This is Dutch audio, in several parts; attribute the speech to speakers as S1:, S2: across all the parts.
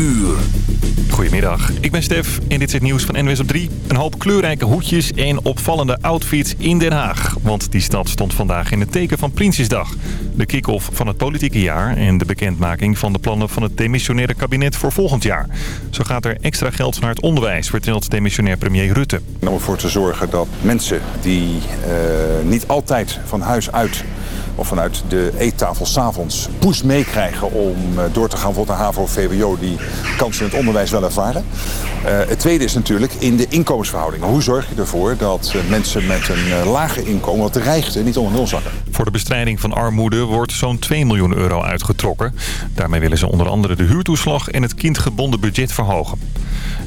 S1: uur.
S2: Goedemiddag, ik ben Stef en dit is het nieuws van NWS op 3. Een hoop kleurrijke hoedjes en opvallende outfits in Den Haag. Want die stad stond vandaag in het teken van Prinsjesdag. De kick-off van het politieke jaar en de bekendmaking van de plannen van het demissionaire kabinet voor volgend jaar. Zo gaat er extra geld naar het onderwijs, vertelt demissionair premier Rutte.
S3: Om ervoor te zorgen dat mensen die uh, niet altijd van huis uit of vanuit de eettafel s'avonds push meekrijgen om uh, door te gaan voor de HAVO VWO die kansen in het onderwijs wel ervaren. Uh, het tweede is natuurlijk in de inkomensverhoudingen. Hoe zorg je ervoor dat uh, mensen met een lager inkomen, wat dreigt, niet onder nul zakken?
S2: Voor de bestrijding van armoede wordt zo'n 2 miljoen euro uitgetrokken. Daarmee willen ze onder andere de huurtoeslag en het kindgebonden budget verhogen.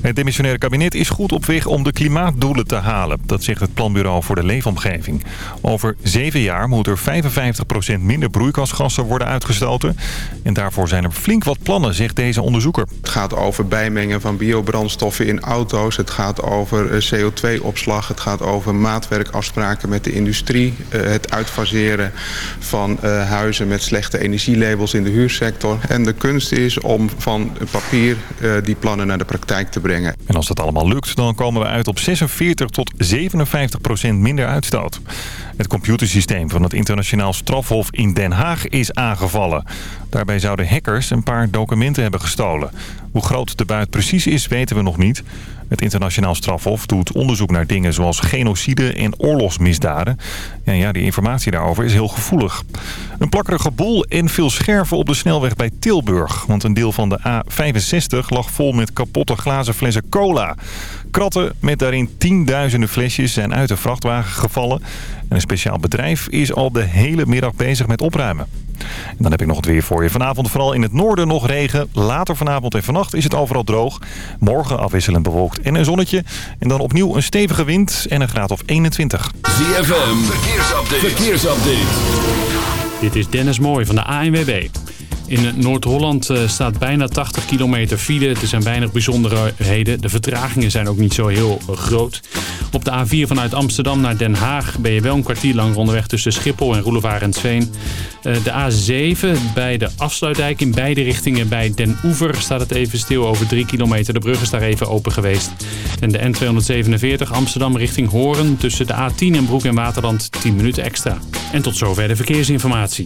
S2: Het demissionaire kabinet is goed op weg om de klimaatdoelen te halen. Dat zegt het Planbureau voor de Leefomgeving. Over zeven jaar moet er 55% minder broeikasgassen worden uitgestoten. En daarvoor zijn er flink wat plannen, zegt deze onderzoeker.
S4: Het gaat over bijmengen van biobrandstoffen in auto's. Het gaat over CO2-opslag. Het gaat over maatwerkafspraken met de industrie. Het uitfaseren van huizen met slechte energielabels in de huursector. En de kunst is om van papier die plannen naar de praktijk te brengen.
S2: En als dat allemaal lukt, dan komen we uit op 46 tot 57 procent minder uitstoot. Het computersysteem van het internationaal strafhof in Den Haag is aangevallen. Daarbij zouden hackers een paar documenten hebben gestolen. Hoe groot de buit precies is, weten we nog niet. Het internationaal strafhof doet onderzoek naar dingen zoals genocide en oorlogsmisdaden. En ja, die informatie daarover is heel gevoelig. Een plakkerige boel en veel scherven op de snelweg bij Tilburg. Want een deel van de A65 lag vol met kapotte glazen flessen cola. Kratten met daarin tienduizenden flesjes zijn uit de vrachtwagen gevallen. En een speciaal bedrijf is al de hele middag bezig met opruimen. En dan heb ik nog het weer voor je. Vanavond vooral in het noorden nog regen. Later vanavond en vannacht is het overal droog. Morgen afwisselend bewolkt en een zonnetje. En dan opnieuw een stevige wind en een graad of 21.
S1: ZFM, verkeersupdate. verkeersupdate.
S5: Dit is Dennis Mooij van de ANWB. In Noord-Holland staat bijna 80 kilometer file. Er zijn weinig bijzonderheden. De vertragingen zijn ook niet zo heel groot. Op de A4 vanuit Amsterdam naar Den Haag ben je wel een kwartier lang onderweg tussen Schiphol en Roelevaar en Sveen. De A7 bij de afsluitdijk in beide richtingen bij Den Oever staat het even stil over 3 kilometer. De brug is daar even open geweest. En de N247 Amsterdam richting Horen tussen de A10 en Broek en Waterland 10 minuten extra. En tot zover de verkeersinformatie.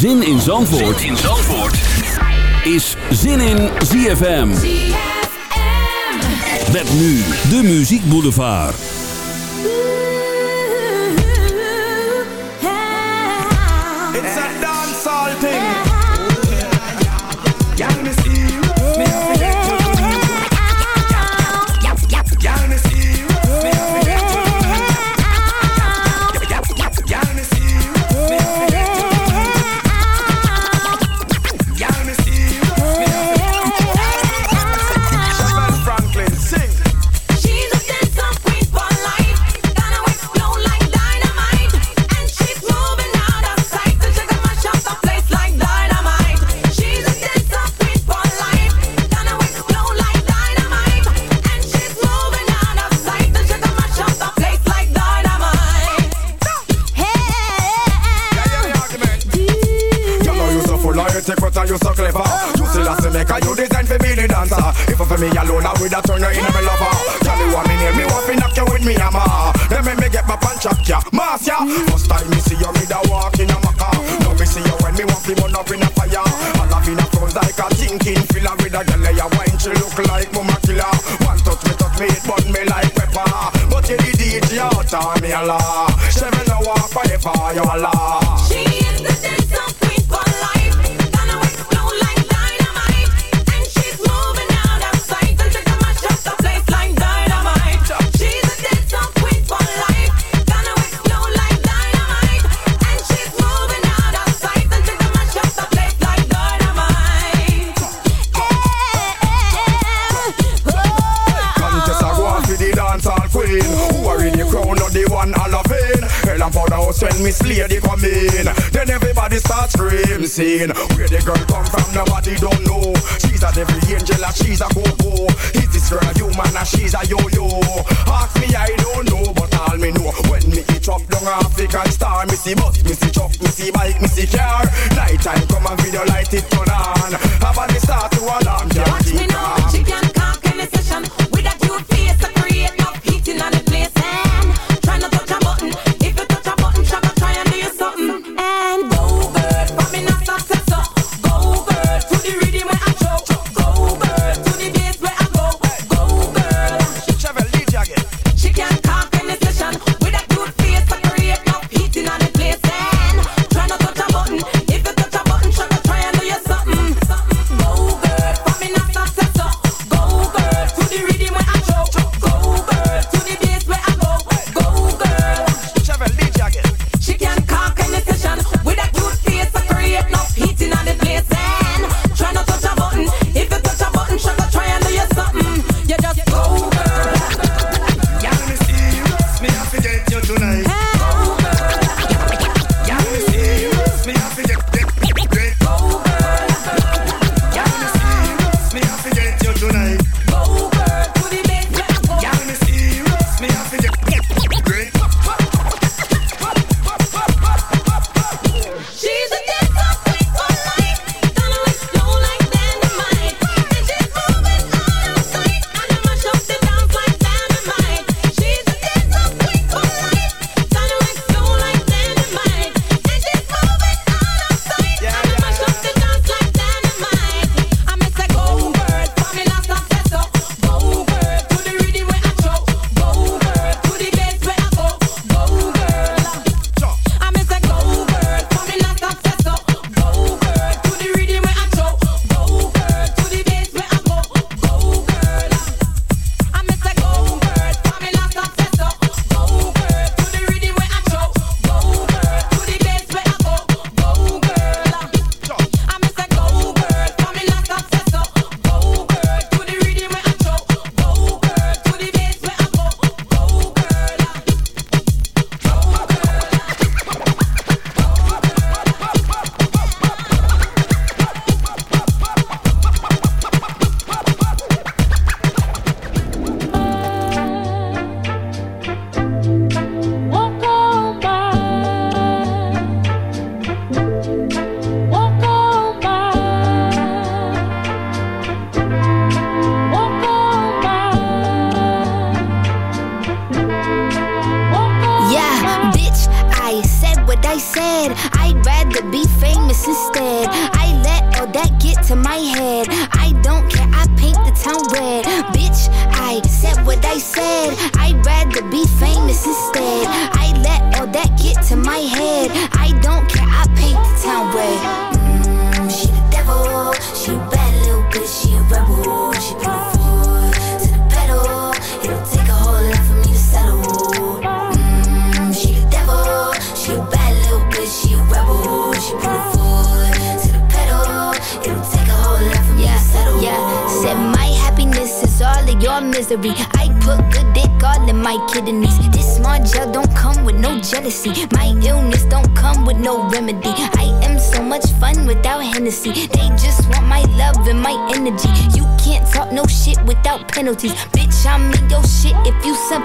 S1: Zin in Zandvoort, zin in Zandvoort. is Zin in ZFM. ZFM. Met nu de Muziek Boulevard.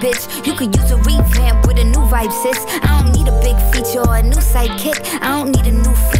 S6: bitch. You could use a revamp with a new vibe, sis. I don't need a big feature or a new sidekick. I don't need a new. Feature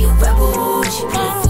S1: Brasil é hoje.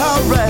S7: Alright.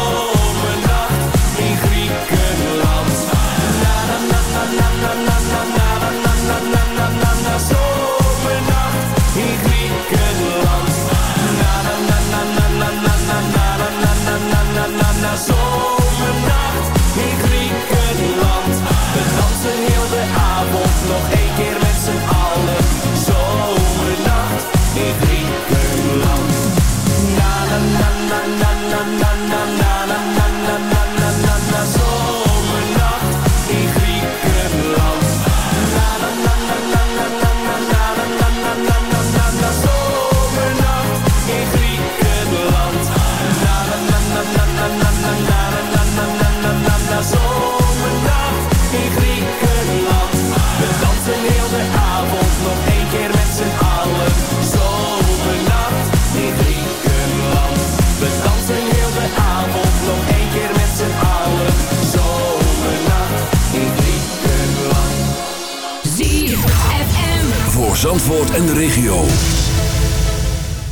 S1: Voor Zandvoort en de regio.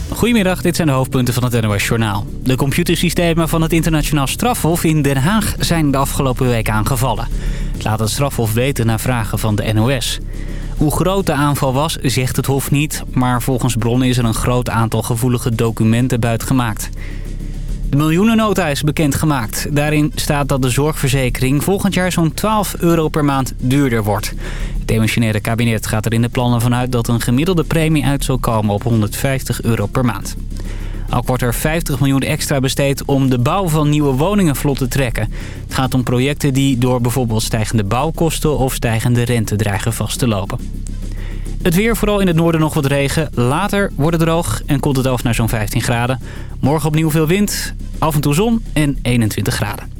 S8: Goedemiddag, dit zijn de hoofdpunten van het NOS Journaal. De computersystemen van het internationaal strafhof in Den Haag zijn de afgelopen week aangevallen. Het laat het strafhof weten na vragen van de NOS. Hoe groot de aanval was, zegt het hof niet... maar volgens bronnen is er een groot aantal gevoelige documenten buitgemaakt. De miljoenennota is bekendgemaakt. Daarin staat dat de zorgverzekering volgend jaar zo'n 12 euro per maand duurder wordt. Het demissionaire kabinet gaat er in de plannen vanuit dat een gemiddelde premie uit zal komen op 150 euro per maand. Ook wordt er 50 miljoen extra besteed om de bouw van nieuwe woningen vlot te trekken. Het gaat om projecten die door bijvoorbeeld stijgende bouwkosten of stijgende rente dreigen vast te lopen. Het weer, vooral in het noorden nog wat regen. Later wordt het droog en komt het af naar zo'n 15 graden. Morgen opnieuw veel wind, af en toe zon en 21 graden.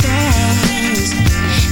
S9: dance.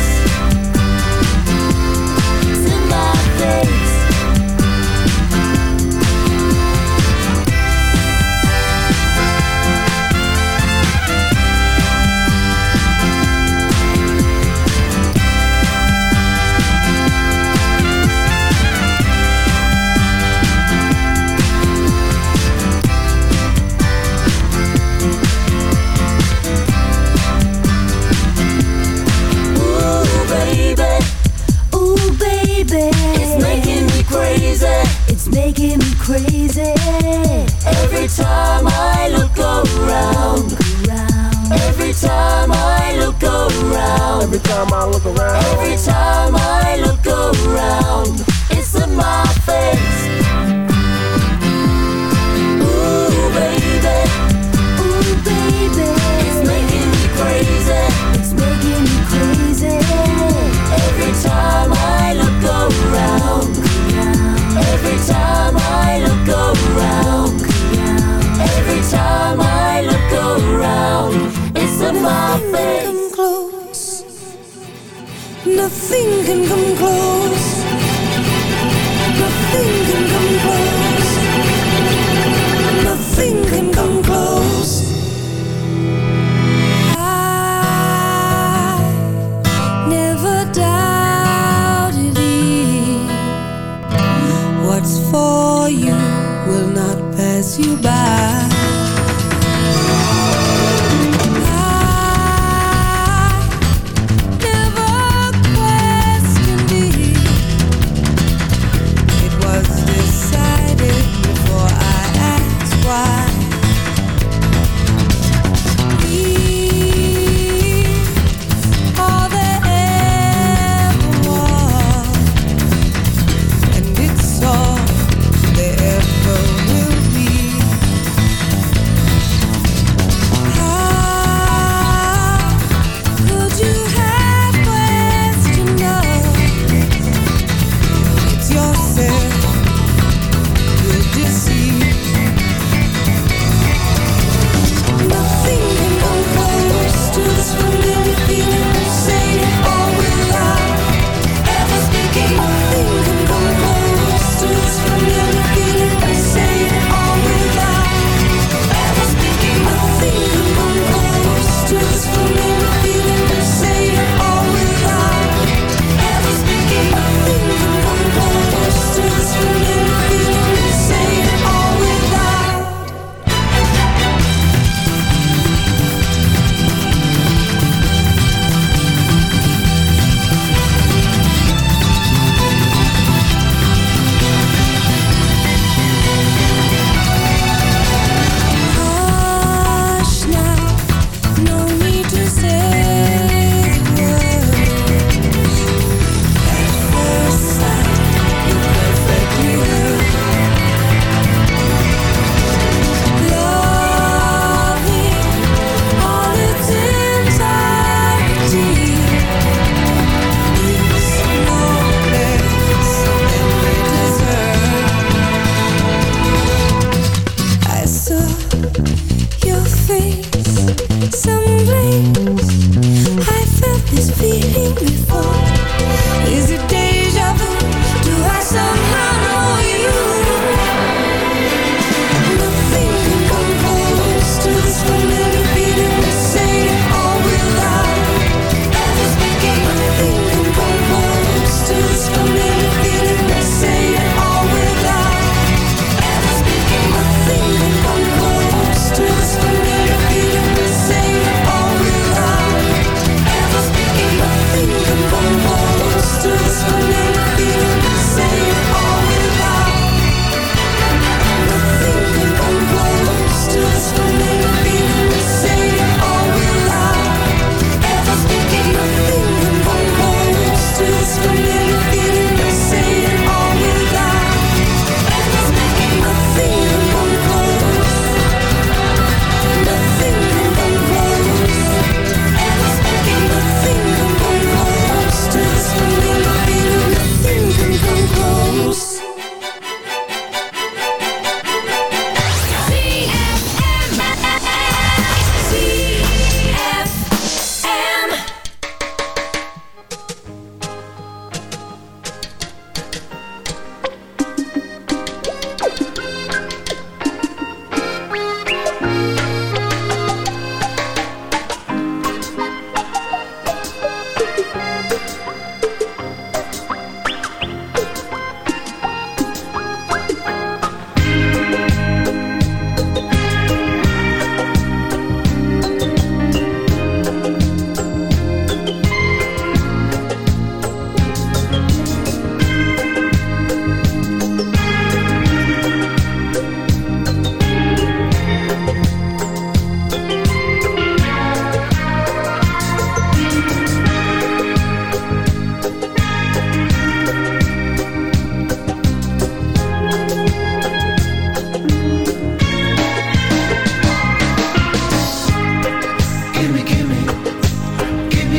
S10: Around. Every time
S11: him the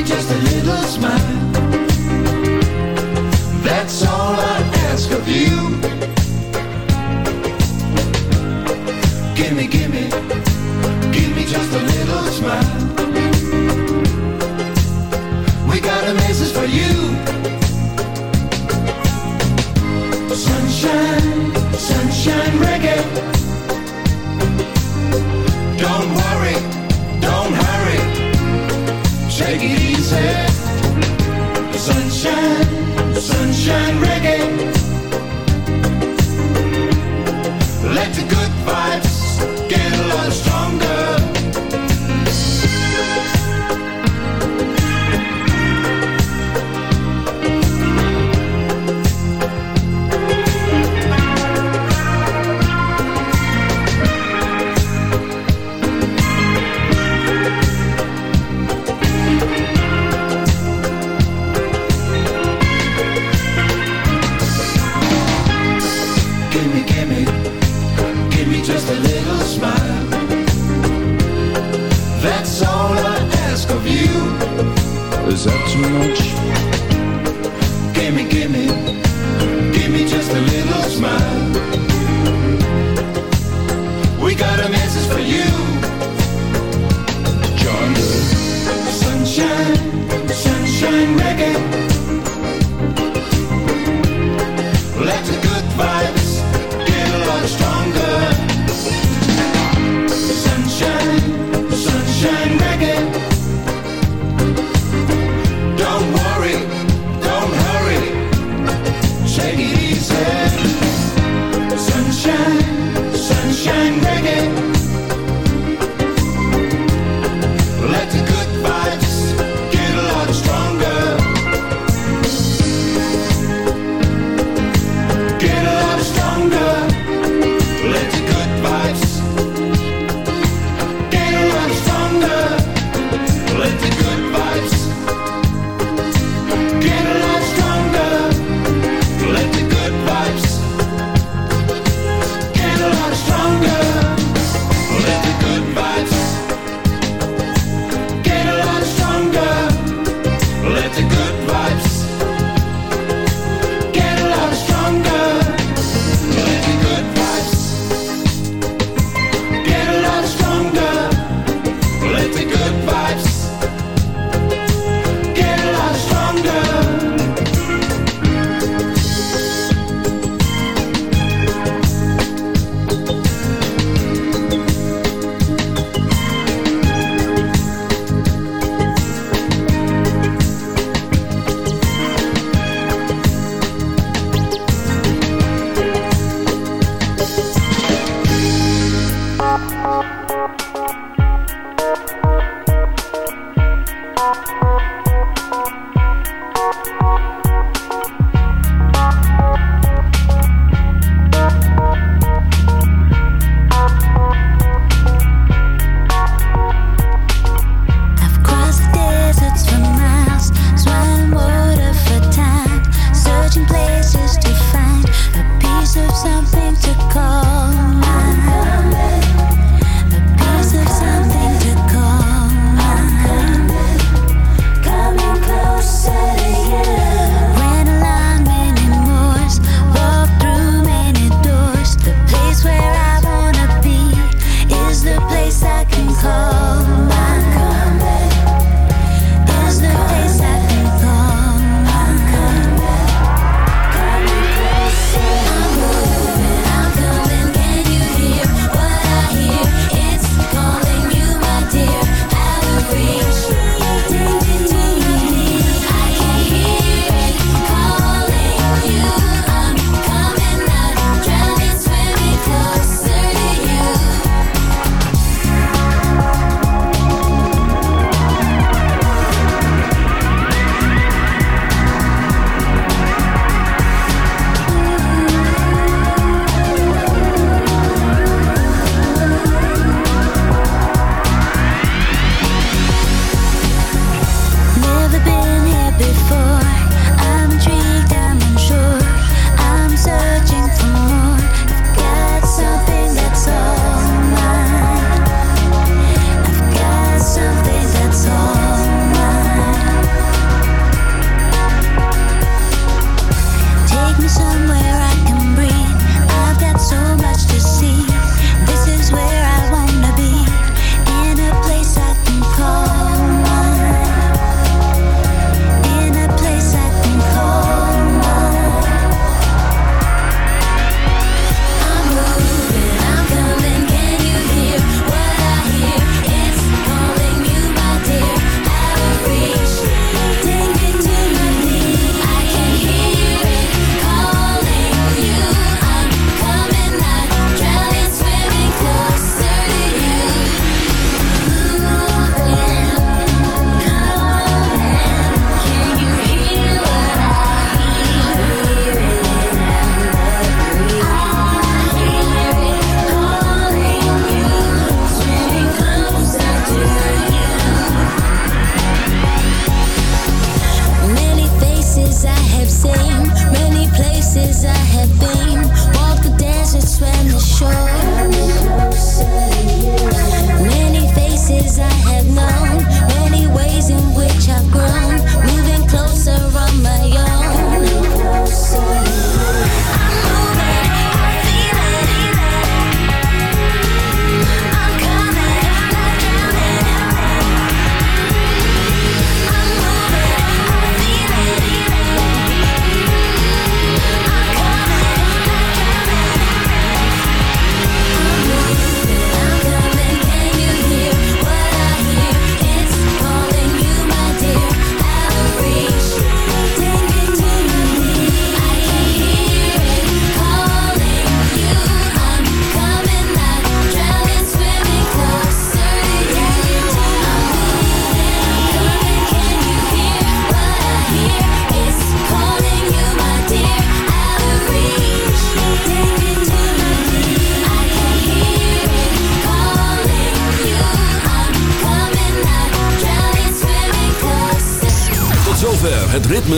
S11: just a little smile. That's all I ask of you. Gimme, gimme,
S12: gimme just a little smile.
S13: você.